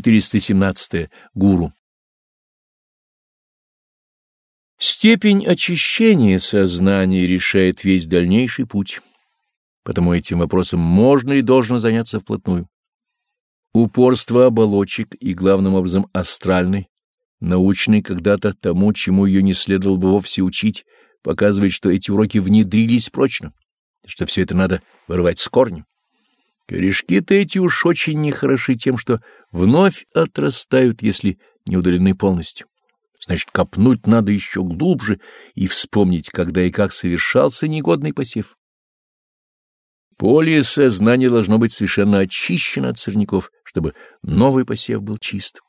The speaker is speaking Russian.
417. Гуру. Степень очищения сознания решает весь дальнейший путь. Потому этим вопросом можно и должно заняться вплотную. Упорство оболочек и, главным образом, астральный, научный когда-то тому, чему ее не следовало бы вовсе учить, показывает, что эти уроки внедрились прочно, что все это надо вырывать с корнем. Корешки-то эти уж очень нехороши тем, что вновь отрастают, если не удалены полностью. Значит, копнуть надо еще глубже и вспомнить, когда и как совершался негодный посев. Поле сознания должно быть совершенно очищено от сорняков, чтобы новый посев был чист.